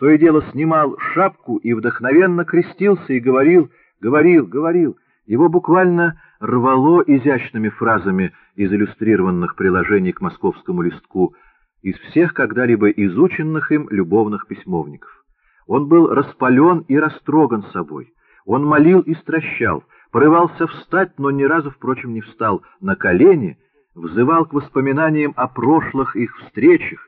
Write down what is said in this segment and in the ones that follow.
то и дело снимал шапку и вдохновенно крестился и говорил, говорил, говорил. Его буквально рвало изящными фразами из иллюстрированных приложений к московскому листку из всех когда-либо изученных им любовных письмовников. Он был распален и растроган собой. Он молил и стращал, порывался встать, но ни разу, впрочем, не встал на колени, взывал к воспоминаниям о прошлых их встречах,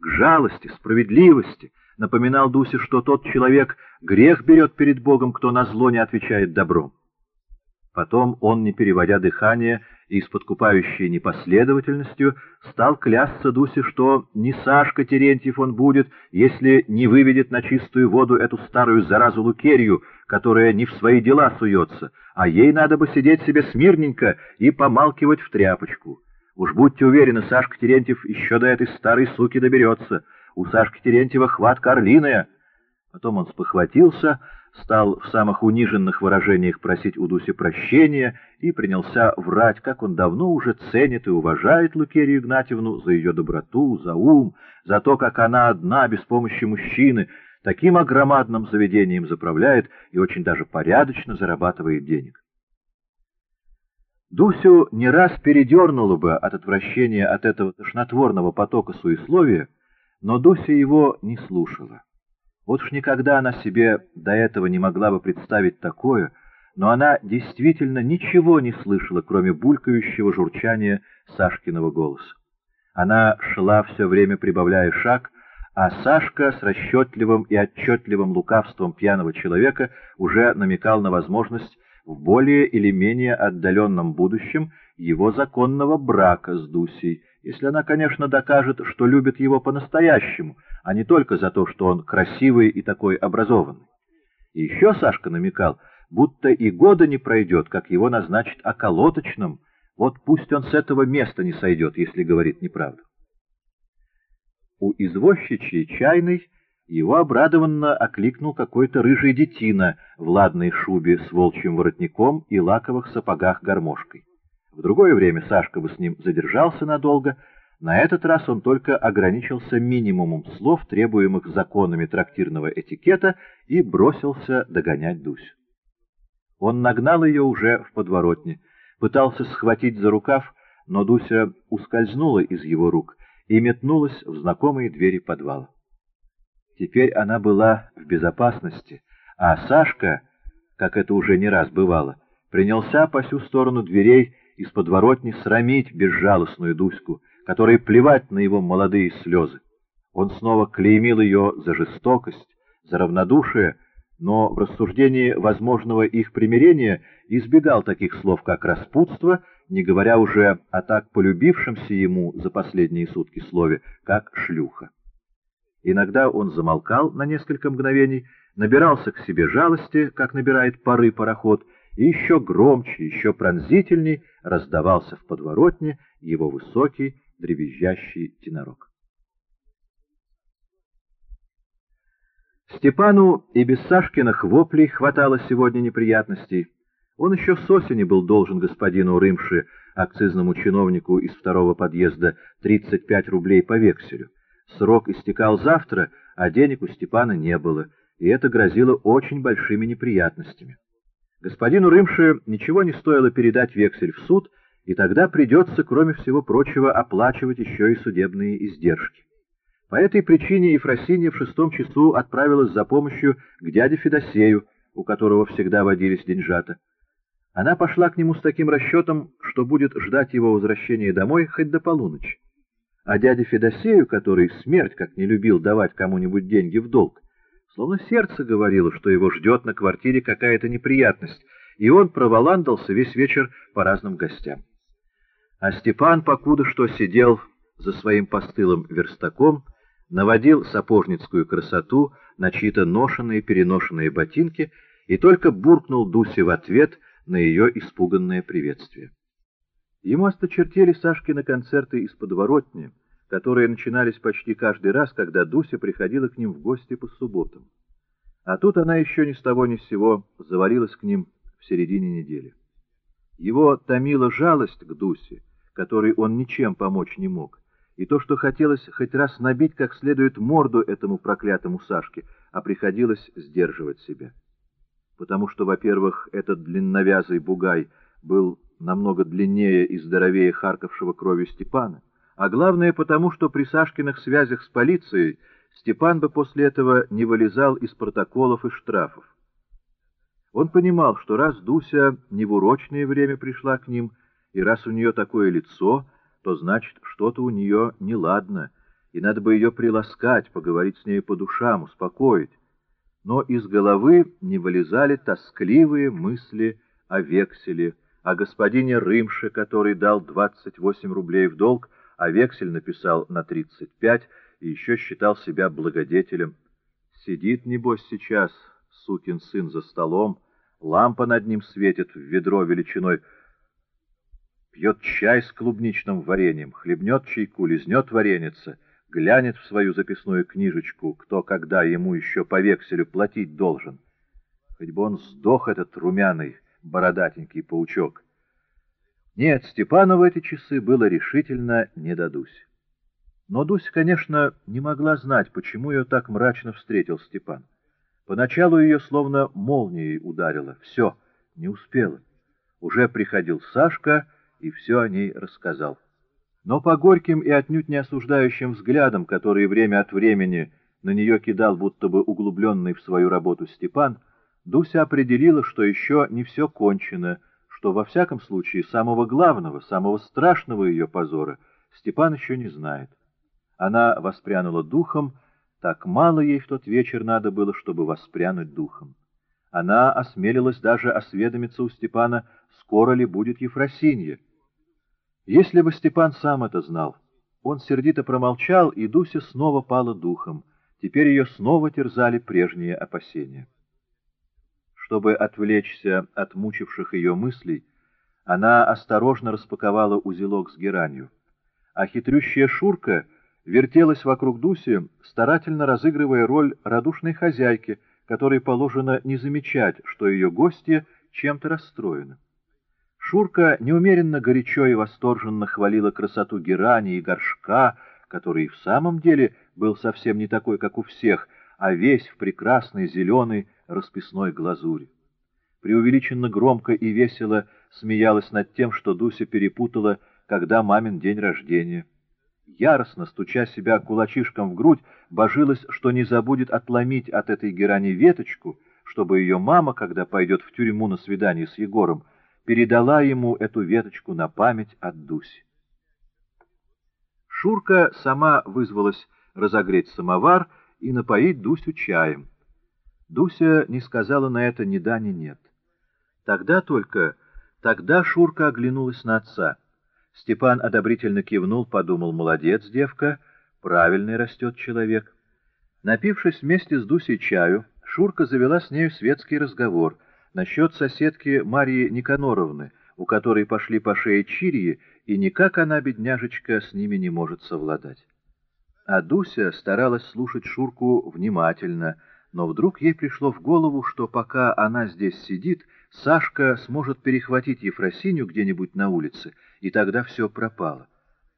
к жалости, справедливости, напоминал Дусе, что тот человек грех берет перед Богом, кто на зло не отвечает добром. Потом он, не переводя дыхание и с подкупающей непоследовательностью, стал клясться Дусе, что не Сашка Терентьев он будет, если не выведет на чистую воду эту старую заразу Лукерью, которая не в свои дела суется, а ей надо бы сидеть себе смирненько и помалкивать в тряпочку. Уж будьте уверены, Сашка Терентьев еще до этой старой суки доберется. У Сашки Терентьева хватка орлиная. Потом он спохватился, стал в самых униженных выражениях просить у Дуси прощения и принялся врать, как он давно уже ценит и уважает Лукерию Игнатьевну за ее доброту, за ум, за то, как она одна, без помощи мужчины, таким огромадным заведением заправляет и очень даже порядочно зарабатывает денег. Дусю не раз передернуло бы от отвращения от этого тошнотворного потока суесловия, но Дуся его не слушала. Вот уж никогда она себе до этого не могла бы представить такое, но она действительно ничего не слышала, кроме булькающего журчания Сашкиного голоса. Она шла все время, прибавляя шаг, а Сашка с расчетливым и отчетливым лукавством пьяного человека уже намекал на возможность в более или менее отдаленном будущем его законного брака с Дусей, если она, конечно, докажет, что любит его по-настоящему, а не только за то, что он красивый и такой образованный. И еще Сашка намекал, будто и года не пройдет, как его назначат околоточным, вот пусть он с этого места не сойдет, если говорит неправду. У извозчичьей чайной его обрадованно окликнул какой-то рыжий детина в ладной шубе с волчьим воротником и лаковых сапогах гармошкой. В другое время Сашка бы с ним задержался надолго, на этот раз он только ограничился минимумом слов, требуемых законами трактирного этикета, и бросился догонять Дусю. Он нагнал ее уже в подворотне, пытался схватить за рукав, но Дуся ускользнула из его рук и метнулась в знакомые двери подвала. Теперь она была в безопасности, а Сашка, как это уже не раз бывало, принялся по всю сторону дверей из подворотни срамить безжалостную Дуську, которой плевать на его молодые слезы. Он снова клеймил ее за жестокость, за равнодушие, но в рассуждении возможного их примирения избегал таких слов, как распутство, не говоря уже о так полюбившемся ему за последние сутки слове, как шлюха. Иногда он замолкал на несколько мгновений, набирался к себе жалости, как набирает пары пароход, и еще громче, еще пронзительней раздавался в подворотне его высокий, дребезжащий тенорок. Степану и без Сашкиных воплей хватало сегодня неприятностей. Он еще с осени был должен господину Рымши, акцизному чиновнику из второго подъезда, 35 рублей по векселю. Срок истекал завтра, а денег у Степана не было, и это грозило очень большими неприятностями. Господину Рымше ничего не стоило передать вексель в суд, и тогда придется, кроме всего прочего, оплачивать еще и судебные издержки. По этой причине Ефросинья в шестом часу отправилась за помощью к дяде Федосею, у которого всегда водились деньжата. Она пошла к нему с таким расчетом, что будет ждать его возвращения домой хоть до полуночи. А дяде Федосею, который смерть как не любил давать кому-нибудь деньги в долг, Словно сердце говорило, что его ждет на квартире какая-то неприятность, и он проволандался весь вечер по разным гостям. А Степан, покуда что сидел за своим постылым верстаком, наводил сапожницкую красоту на чьи-то ношенные-переношенные ботинки и только буркнул Дусе в ответ на ее испуганное приветствие. Ему осточертели Сашкины концерты из подворотни, которые начинались почти каждый раз, когда Дуся приходила к ним в гости по субботам. А тут она еще ни с того ни с сего завалилась к ним в середине недели. Его томила жалость к Дусе, которой он ничем помочь не мог, и то, что хотелось хоть раз набить как следует морду этому проклятому Сашке, а приходилось сдерживать себя. Потому что, во-первых, этот длинновязый бугай был намного длиннее и здоровее харкавшего кровью Степана, а главное потому, что при Сашкиных связях с полицией Степан бы после этого не вылезал из протоколов и штрафов. Он понимал, что раз Дуся не в урочное время пришла к ним, и раз у нее такое лицо, то значит, что-то у нее неладно, и надо бы ее приласкать, поговорить с ней по душам, успокоить. Но из головы не вылезали тоскливые мысли о векселе, о господине Рымше, который дал 28 рублей в долг, а вексель написал на 35 и еще считал себя благодетелем. Сидит, небось, сейчас сукин сын за столом, лампа над ним светит в ведро величиной, пьет чай с клубничным вареньем, хлебнет чайку, лизнет вареница, глянет в свою записную книжечку, кто когда ему еще по векселю платить должен. Хоть бы он сдох, этот румяный, бородатенький паучок. Нет, Степану в эти часы было решительно не до Дуси. Но Дуся, конечно, не могла знать, почему ее так мрачно встретил Степан. Поначалу ее словно молнией ударило. Все, не успела. Уже приходил Сашка и все о ней рассказал. Но по горьким и отнюдь не осуждающим взглядам, которые время от времени на нее кидал будто бы углубленный в свою работу Степан, Дуся определила, что еще не все кончено, что во всяком случае самого главного, самого страшного ее позора Степан еще не знает. Она воспрянула духом, так мало ей в тот вечер надо было, чтобы воспрянуть духом. Она осмелилась даже осведомиться у Степана, скоро ли будет Ефросинья. Если бы Степан сам это знал, он сердито промолчал, и Дуся снова пала духом. Теперь ее снова терзали прежние опасения. Чтобы отвлечься от мучивших ее мыслей, она осторожно распаковала узелок с геранью. А хитрющая Шурка вертелась вокруг Дуси, старательно разыгрывая роль радушной хозяйки, которой положено не замечать, что ее гости чем-то расстроены. Шурка неумеренно горячо и восторженно хвалила красоту герани и горшка, который в самом деле был совсем не такой, как у всех, а весь в прекрасной зеленой расписной глазури. Преувеличенно громко и весело смеялась над тем, что Дуся перепутала, когда мамин день рождения. Яростно, стуча себя кулачишком в грудь, божилась, что не забудет отломить от этой герани веточку, чтобы ее мама, когда пойдет в тюрьму на свидание с Егором, передала ему эту веточку на память от Дуси. Шурка сама вызвалась разогреть самовар и напоить Дусю чаем. Дуся не сказала на это ни да, ни нет. Тогда только, тогда Шурка оглянулась на отца. Степан одобрительно кивнул, подумал, молодец, девка, правильный растет человек. Напившись вместе с Дусей чаю, Шурка завела с нею светский разговор насчет соседки Марии Никаноровны, у которой пошли по шее чирии, и никак она, бедняжечка, с ними не может совладать. А Дуся старалась слушать Шурку внимательно, но вдруг ей пришло в голову, что пока она здесь сидит, Сашка сможет перехватить Ефросинью где-нибудь на улице, и тогда все пропало.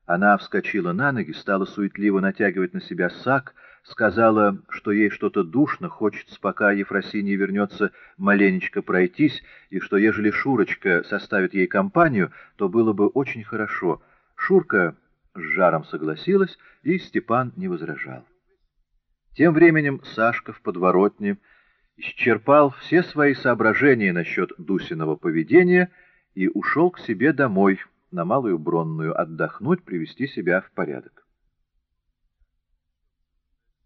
Она вскочила на ноги, стала суетливо натягивать на себя сак, сказала, что ей что-то душно, хочется, пока Ефросинья вернется, маленечко пройтись, и что ежели Шурочка составит ей компанию, то было бы очень хорошо. Шурка с жаром согласилась, и Степан не возражал. Тем временем Сашка в подворотне исчерпал все свои соображения насчет Дусиного поведения и ушел к себе домой, на Малую Бронную, отдохнуть, привести себя в порядок.